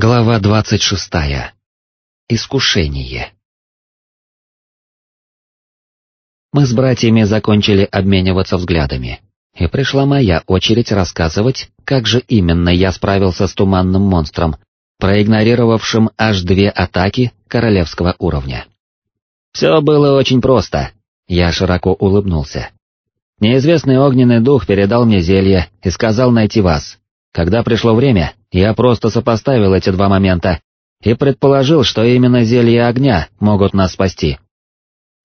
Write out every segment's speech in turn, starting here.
Глава двадцать шестая. Искушение. Мы с братьями закончили обмениваться взглядами, и пришла моя очередь рассказывать, как же именно я справился с туманным монстром, проигнорировавшим аж две атаки королевского уровня. Все было очень просто, я широко улыбнулся. Неизвестный огненный дух передал мне зелье и сказал найти вас. Когда пришло время, я просто сопоставил эти два момента и предположил, что именно зелья огня могут нас спасти.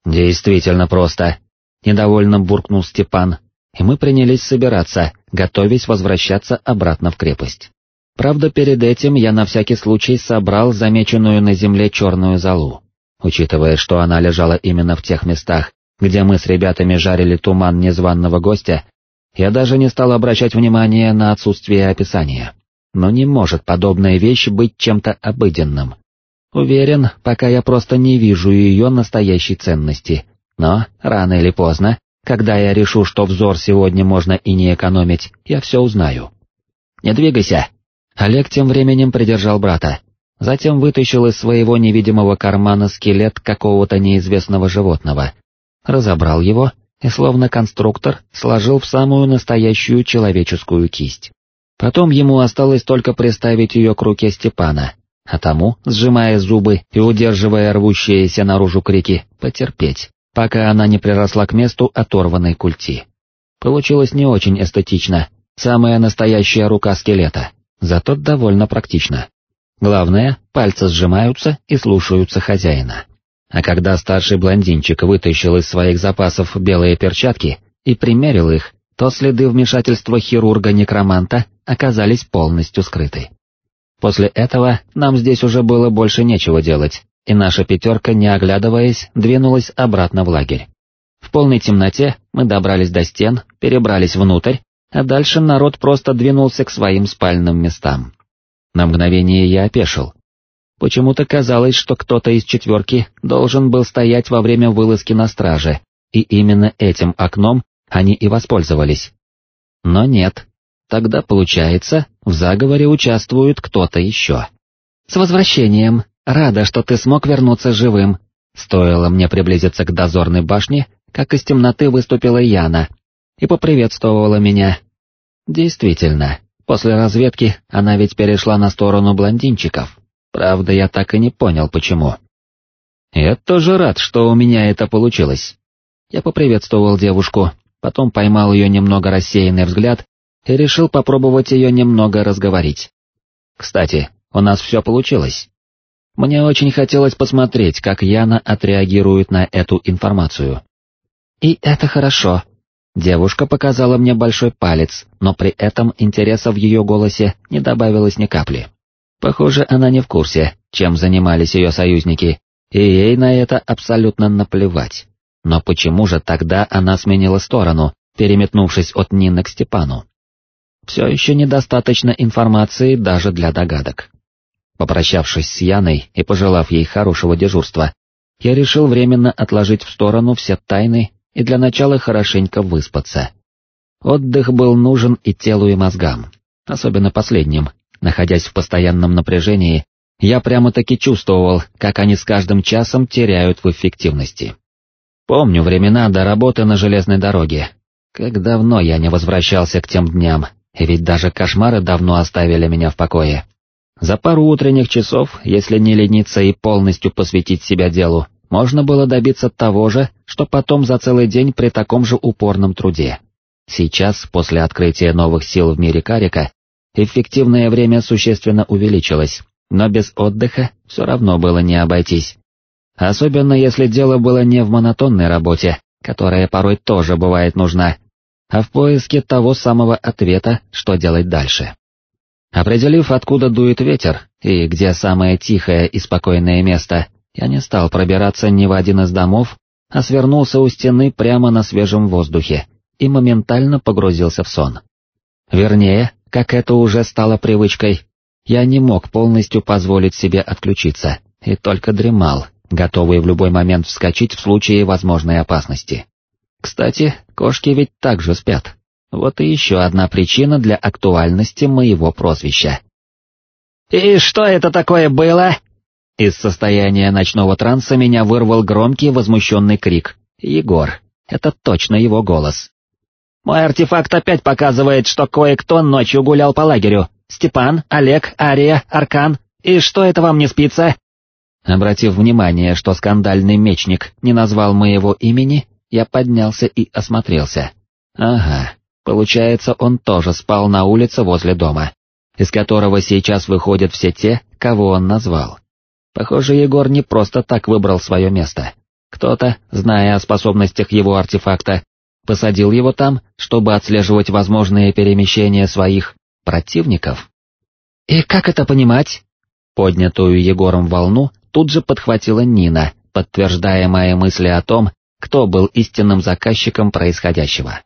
Действительно просто. Недовольно буркнул Степан, и мы принялись собираться, готовясь возвращаться обратно в крепость. Правда, перед этим я на всякий случай собрал замеченную на земле черную золу. Учитывая, что она лежала именно в тех местах, где мы с ребятами жарили туман незваного гостя, я даже не стал обращать внимания на отсутствие описания. Но не может подобная вещь быть чем-то обыденным. Уверен, пока я просто не вижу ее настоящей ценности, но рано или поздно, когда я решу, что взор сегодня можно и не экономить, я все узнаю. «Не двигайся!» Олег тем временем придержал брата, затем вытащил из своего невидимого кармана скелет какого-то неизвестного животного, разобрал его и словно конструктор сложил в самую настоящую человеческую кисть. Потом ему осталось только приставить ее к руке Степана, а тому, сжимая зубы и удерживая рвущиеся наружу крики, потерпеть, пока она не приросла к месту оторванной культи. Получилось не очень эстетично, самая настоящая рука скелета, зато довольно практично. Главное, пальцы сжимаются и слушаются хозяина. А когда старший блондинчик вытащил из своих запасов белые перчатки и примерил их, то следы вмешательства хирурга-некроманта оказались полностью скрыты. После этого нам здесь уже было больше нечего делать, и наша пятерка, не оглядываясь, двинулась обратно в лагерь. В полной темноте мы добрались до стен, перебрались внутрь, а дальше народ просто двинулся к своим спальным местам. На мгновение я опешил. Почему-то казалось, что кто-то из четверки должен был стоять во время вылазки на страже, и именно этим окном они и воспользовались. Но нет, тогда получается, в заговоре участвует кто-то еще. «С возвращением! Рада, что ты смог вернуться живым!» Стоило мне приблизиться к дозорной башне, как из темноты выступила Яна и поприветствовала меня. Действительно, после разведки она ведь перешла на сторону блондинчиков, правда я так и не понял почему. Я тоже рад, что у меня это получилось. Я поприветствовал девушку, потом поймал ее немного рассеянный взгляд и решил попробовать ее немного разговорить. Кстати, у нас все получилось. Мне очень хотелось посмотреть, как Яна отреагирует на эту информацию. И это хорошо. Девушка показала мне большой палец, но при этом интереса в ее голосе не добавилось ни капли. Похоже, она не в курсе, чем занимались ее союзники, и ей на это абсолютно наплевать. Но почему же тогда она сменила сторону, переметнувшись от Нины к Степану? Все еще недостаточно информации даже для догадок. Попрощавшись с Яной и пожелав ей хорошего дежурства, я решил временно отложить в сторону все тайны и для начала хорошенько выспаться. Отдых был нужен и телу, и мозгам, особенно последним, находясь в постоянном напряжении, я прямо-таки чувствовал, как они с каждым часом теряют в эффективности. Помню времена до работы на железной дороге. Как давно я не возвращался к тем дням, ведь даже кошмары давно оставили меня в покое. За пару утренних часов, если не лениться и полностью посвятить себя делу, можно было добиться того же, что потом за целый день при таком же упорном труде. Сейчас, после открытия новых сил в мире Карика, эффективное время существенно увеличилось, но без отдыха все равно было не обойтись. Особенно если дело было не в монотонной работе, которая порой тоже бывает нужна, а в поиске того самого ответа, что делать дальше. Определив, откуда дует ветер и где самое тихое и спокойное место, я не стал пробираться ни в один из домов, а свернулся у стены прямо на свежем воздухе и моментально погрузился в сон. Вернее, как это уже стало привычкой, я не мог полностью позволить себе отключиться и только дремал, готовые в любой момент вскочить в случае возможной опасности. Кстати, кошки ведь также спят. Вот и еще одна причина для актуальности моего прозвища. «И что это такое было?» Из состояния ночного транса меня вырвал громкий возмущенный крик. «Егор!» Это точно его голос. «Мой артефакт опять показывает, что кое-кто ночью гулял по лагерю. Степан, Олег, Ария, Аркан. И что это вам не спится?» Обратив внимание, что скандальный мечник не назвал моего имени, я поднялся и осмотрелся. Ага, получается, он тоже спал на улице возле дома, из которого сейчас выходят все те, кого он назвал. Похоже, Егор не просто так выбрал свое место. Кто-то, зная о способностях его артефакта, посадил его там, чтобы отслеживать возможные перемещения своих противников. «И как это понимать?» Поднятую Егором волну тут же подхватила Нина, подтверждая мои мысли о том, кто был истинным заказчиком происходящего.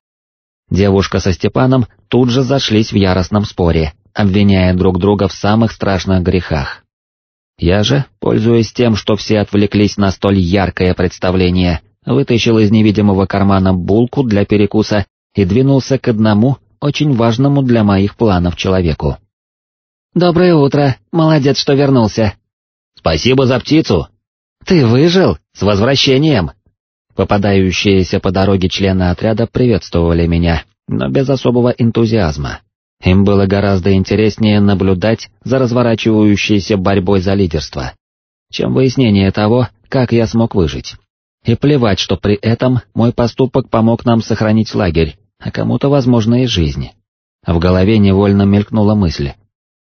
Девушка со Степаном тут же зашлись в яростном споре, обвиняя друг друга в самых страшных грехах. Я же, пользуясь тем, что все отвлеклись на столь яркое представление, вытащил из невидимого кармана булку для перекуса и двинулся к одному, очень важному для моих планов человеку. «Доброе утро, молодец, что вернулся», «Спасибо за птицу!» «Ты выжил? С возвращением!» Попадающиеся по дороге члены отряда приветствовали меня, но без особого энтузиазма. Им было гораздо интереснее наблюдать за разворачивающейся борьбой за лидерство, чем выяснение того, как я смог выжить. И плевать, что при этом мой поступок помог нам сохранить лагерь, а кому-то, возможно, и жизнь. В голове невольно мелькнула мысль.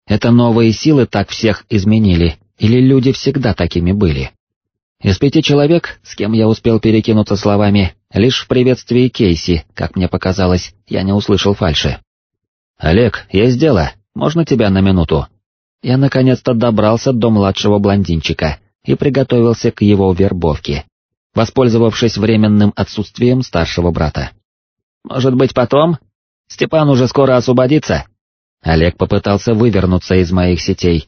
Это новые силы так всех изменили, или люди всегда такими были? Из пяти человек, с кем я успел перекинуться словами, лишь в приветствии Кейси, как мне показалось, я не услышал фальши. «Олег, есть дело, можно тебя на минуту?» Я наконец-то добрался до младшего блондинчика и приготовился к его вербовке, воспользовавшись временным отсутствием старшего брата. «Может быть, потом? Степан уже скоро освободится?» Олег попытался вывернуться из моих сетей,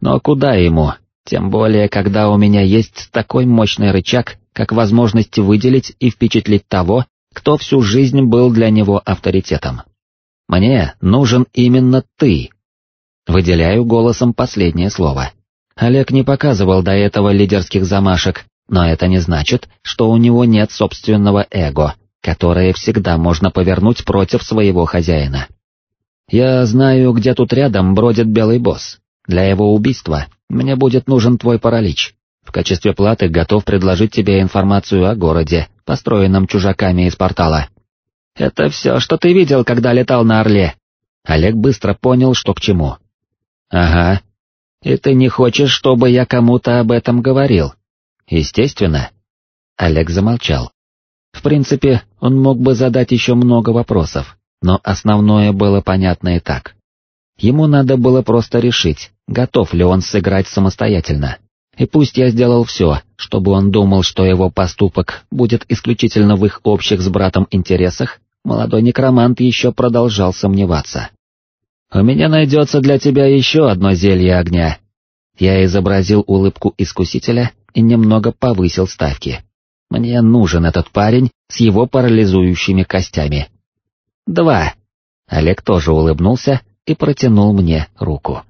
но куда ему, тем более, когда у меня есть такой мощный рычаг, как возможность выделить и впечатлить того, кто всю жизнь был для него авторитетом. Мне нужен именно ты. Выделяю голосом последнее слово. Олег не показывал до этого лидерских замашек, но это не значит, что у него нет собственного эго, которое всегда можно повернуть против своего хозяина. Я знаю, где тут рядом бродит белый босс, для его убийства мне будет нужен твой паралич. В качестве платы готов предложить тебе информацию о городе, построенном чужаками из портала. Это все, что ты видел, когда летал на Орле. Олег быстро понял, что к чему. Ага. И ты не хочешь, чтобы я кому-то об этом говорил? Естественно. Олег замолчал. В принципе, он мог бы задать еще много вопросов, но основное было понятно и так. Ему надо было просто решить, готов ли он сыграть самостоятельно. И пусть я сделал все, чтобы он думал, что его поступок будет исключительно в их общих с братом интересах, молодой некромант еще продолжал сомневаться. «У меня найдется для тебя еще одно зелье огня». Я изобразил улыбку искусителя и немного повысил ставки. Мне нужен этот парень с его парализующими костями. «Два». Олег тоже улыбнулся и протянул мне руку.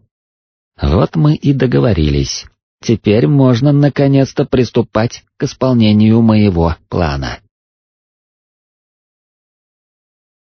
Вот мы и договорились. Теперь можно наконец-то приступать к исполнению моего плана.